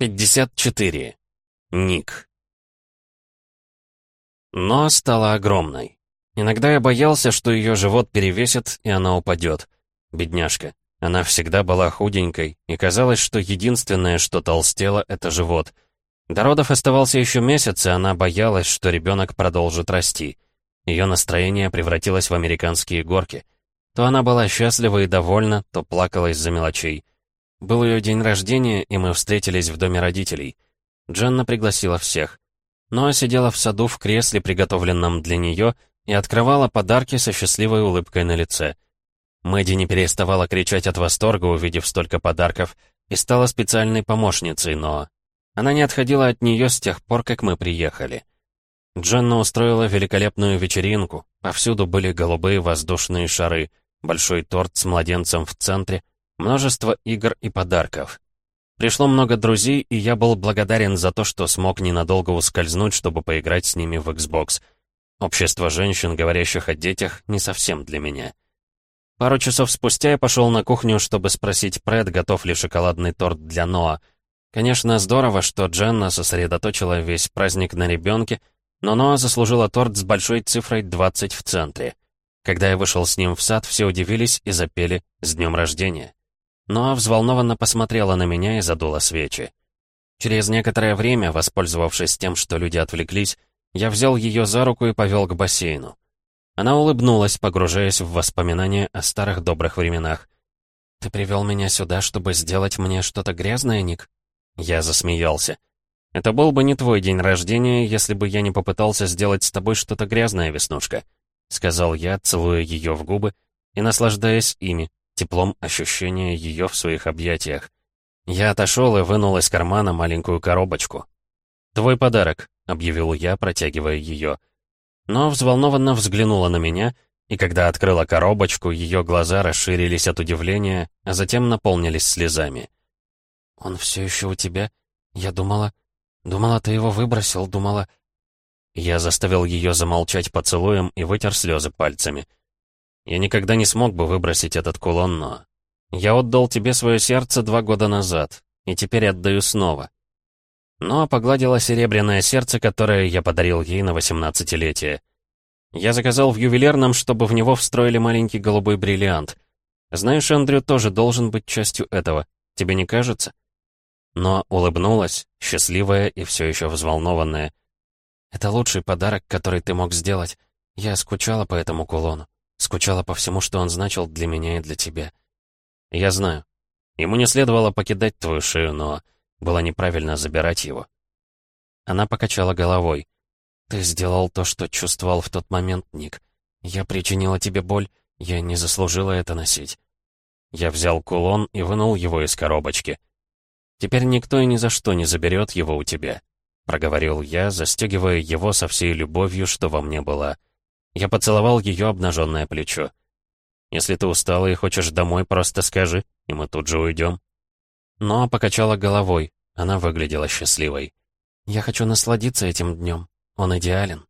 54. Ник. Но стала огромной. Иногда я боялся, что ее живот перевесит, и она упадет. Бедняжка. Она всегда была худенькой, и казалось, что единственное, что толстело, — это живот. До родов оставался еще месяц, и она боялась, что ребенок продолжит расти. Ее настроение превратилось в американские горки. То она была счастлива и довольна, то плакала из-за мелочей. Был ее день рождения, и мы встретились в доме родителей. Дженна пригласила всех. Ноа сидела в саду в кресле, приготовленном для нее, и открывала подарки со счастливой улыбкой на лице. Мэдди не переставала кричать от восторга, увидев столько подарков, и стала специальной помощницей Ноа. Она не отходила от нее с тех пор, как мы приехали. Дженна устроила великолепную вечеринку. Повсюду были голубые воздушные шары, большой торт с младенцем в центре, Множество игр и подарков. Пришло много друзей, и я был благодарен за то, что смог ненадолго ускользнуть, чтобы поиграть с ними в Xbox. Общество женщин, говорящих о детях, не совсем для меня. Пару часов спустя я пошел на кухню, чтобы спросить Пред, готов ли шоколадный торт для Ноа. Конечно, здорово, что Дженна сосредоточила весь праздник на ребенке, но Ноа заслужила торт с большой цифрой 20 в центре. Когда я вышел с ним в сад, все удивились и запели «С днем рождения» но взволнованно посмотрела на меня и задула свечи. Через некоторое время, воспользовавшись тем, что люди отвлеклись, я взял ее за руку и повел к бассейну. Она улыбнулась, погружаясь в воспоминания о старых добрых временах. «Ты привел меня сюда, чтобы сделать мне что-то грязное, Ник?» Я засмеялся. «Это был бы не твой день рождения, если бы я не попытался сделать с тобой что-то грязное, Веснушка», — сказал я, целуя ее в губы и наслаждаясь ими, теплом ощущения ее в своих объятиях. Я отошел и вынул из кармана маленькую коробочку. «Твой подарок», — объявил я, протягивая ее. Но взволнованно взглянула на меня, и когда открыла коробочку, ее глаза расширились от удивления, а затем наполнились слезами. «Он все еще у тебя? Я думала... Думала, ты его выбросил, думала...» Я заставил ее замолчать поцелуем и вытер слезы пальцами. Я никогда не смог бы выбросить этот кулон, но... Я отдал тебе свое сердце два года назад, и теперь отдаю снова. Но погладила серебряное сердце, которое я подарил ей на восемнадцатилетие. Я заказал в ювелирном, чтобы в него встроили маленький голубой бриллиант. Знаешь, Эндрю тоже должен быть частью этого. Тебе не кажется? Но улыбнулась, счастливая и все еще взволнованная. «Это лучший подарок, который ты мог сделать. Я скучала по этому кулону». Скучала по всему, что он значил для меня и для тебя. Я знаю. Ему не следовало покидать твою шею, но было неправильно забирать его. Она покачала головой. Ты сделал то, что чувствовал в тот момент, Ник. Я причинила тебе боль, я не заслужила это носить. Я взял кулон и вынул его из коробочки. «Теперь никто и ни за что не заберет его у тебя», — проговорил я, застегивая его со всей любовью, что во мне была. Я поцеловал ее обнаженное плечо. «Если ты устала и хочешь домой, просто скажи, и мы тут же уйдем». Но покачала головой. Она выглядела счастливой. «Я хочу насладиться этим днем. Он идеален».